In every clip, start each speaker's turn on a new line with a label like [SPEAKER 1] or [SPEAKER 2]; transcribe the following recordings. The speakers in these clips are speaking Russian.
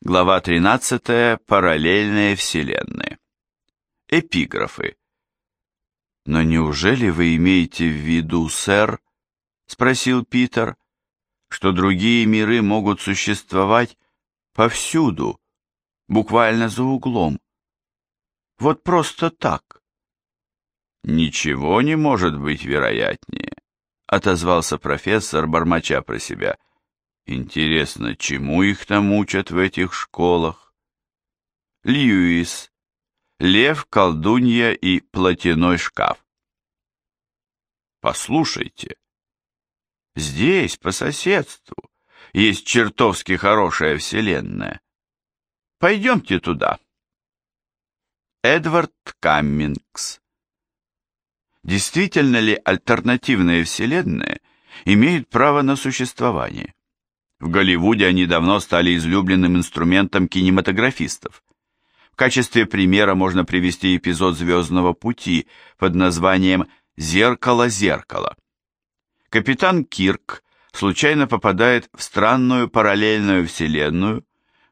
[SPEAKER 1] Глава 13. Параллельные вселенные. Эпиграфы. «Но неужели вы имеете в виду, сэр, — спросил Питер, — что другие миры могут существовать повсюду, буквально за углом? Вот просто так?» «Ничего не может быть вероятнее», — отозвался профессор, бормоча про себя. — Интересно, чему их там учат в этих школах? Льюис. Лев, колдунья и платяной шкаф. Послушайте, здесь, по соседству, есть чертовски хорошая вселенная. Пойдемте туда. Эдвард Каммингс. Действительно ли альтернативные вселенные имеют право на существование? В Голливуде они давно стали излюбленным инструментом кинематографистов. В качестве примера можно привести эпизод «Звездного пути» под названием «Зеркало-зеркало». Капитан Кирк случайно попадает в странную параллельную вселенную,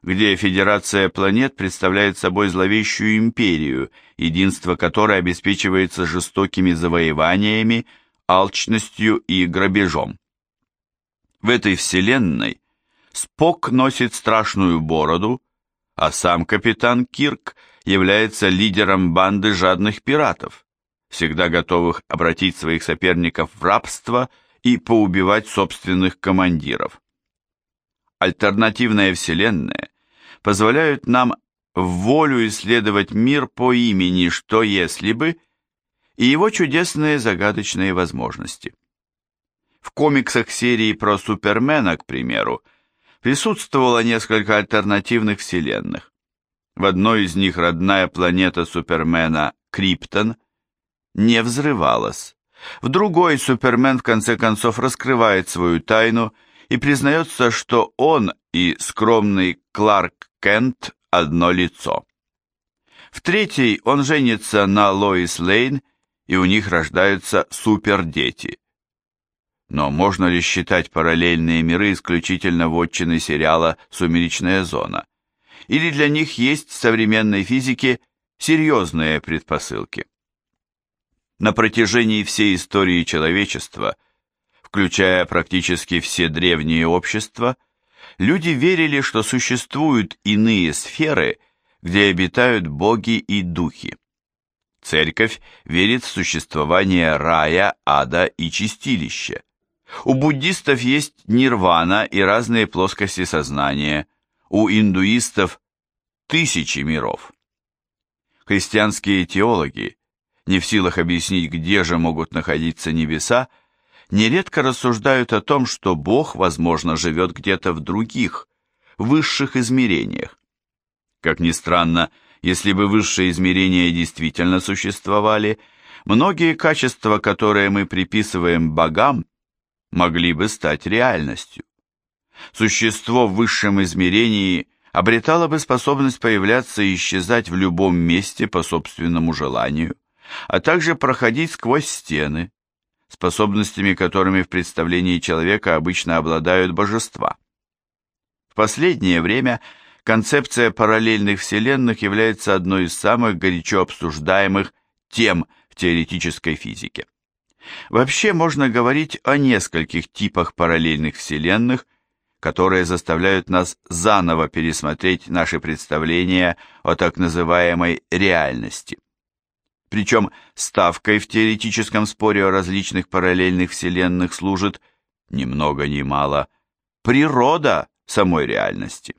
[SPEAKER 1] где Федерация планет представляет собой зловещую империю, единство которой обеспечивается жестокими завоеваниями, алчностью и грабежом. В этой вселенной Спок носит страшную бороду, а сам капитан Кирк является лидером банды жадных пиратов, всегда готовых обратить своих соперников в рабство и поубивать собственных командиров. Альтернативная вселенная позволяет нам в волю исследовать мир по имени «Что если бы» и его чудесные загадочные возможности. В комиксах серии про Супермена, к примеру, присутствовало несколько альтернативных вселенных. В одной из них родная планета Супермена, Криптон, не взрывалась. В другой Супермен в конце концов раскрывает свою тайну и признается, что он и скромный Кларк Кент одно лицо. В третьей он женится на Лоис Лейн, и у них рождаются супердети. Но можно ли считать параллельные миры исключительно вотчиной сериала «Сумеречная зона»? Или для них есть в современной физике серьезные предпосылки? На протяжении всей истории человечества, включая практически все древние общества, люди верили, что существуют иные сферы, где обитают боги и духи. Церковь верит в существование рая, ада и чистилища. У буддистов есть нирвана и разные плоскости сознания, у индуистов тысячи миров. Христианские теологи, не в силах объяснить, где же могут находиться небеса, нередко рассуждают о том, что Бог, возможно, живет где-то в других, высших измерениях. Как ни странно, если бы высшие измерения действительно существовали, многие качества, которые мы приписываем богам, могли бы стать реальностью. Существо в высшем измерении обретало бы способность появляться и исчезать в любом месте по собственному желанию, а также проходить сквозь стены, способностями которыми в представлении человека обычно обладают божества. В последнее время концепция параллельных вселенных является одной из самых горячо обсуждаемых тем в теоретической физике. Вообще можно говорить о нескольких типах параллельных вселенных, которые заставляют нас заново пересмотреть наши представления о так называемой реальности. Причем ставкой в теоретическом споре о различных параллельных вселенных служит, ни много ни мало, природа самой реальности.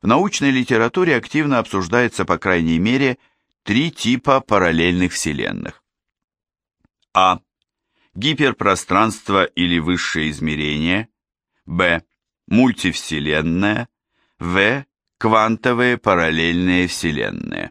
[SPEAKER 1] В научной литературе активно обсуждается, по крайней мере, три типа параллельных вселенных. А. Гиперпространство или высшее измерение. Б. Мультивселенная. В. Квантовые параллельные вселенные.